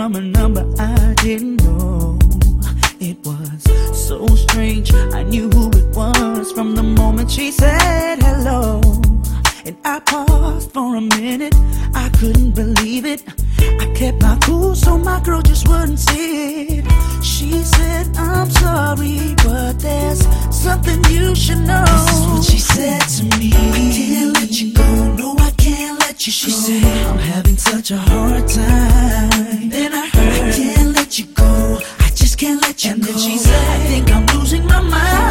from a number I didn't know. It was so strange. I knew who it was from the moment she said hello. And I paused for a minute. I couldn't believe it. I kept my cool so my girl just wouldn't see it. She said, I'm sorry, but there's something you should know. This is what she said to me. I can't let you go. No, I can't let you She go. said, I'm having such a hard time. She said, I think I'm losing my mind.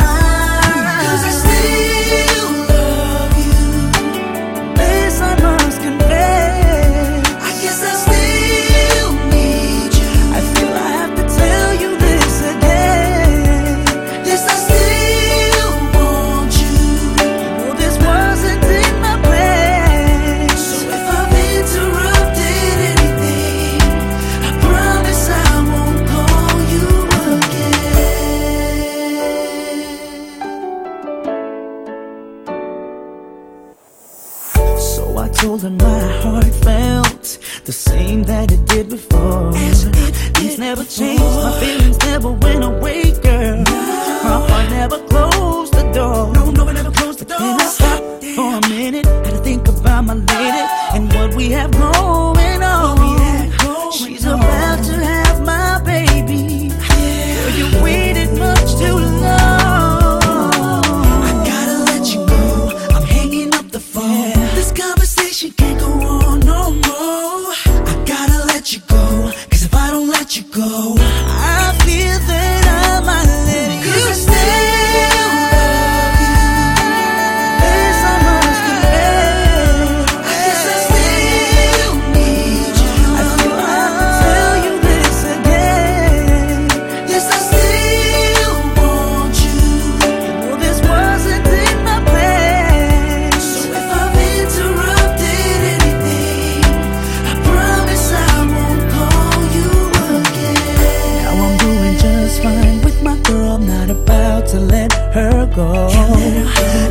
Told her my heart felt the same that it did before. As it did Things never changed, my feelings never went away, girl. No. My heart never closed the door. No, no, I never closed the door. Then I stopped for a minute, had to think about my lady and what we have going go.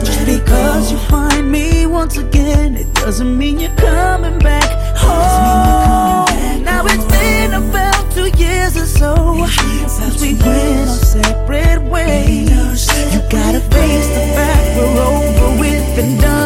Just because you find me once again, it doesn't mean you're coming back home. Now it's been about two years or so since we went our separate ways. You gotta face the fact we're over with and done.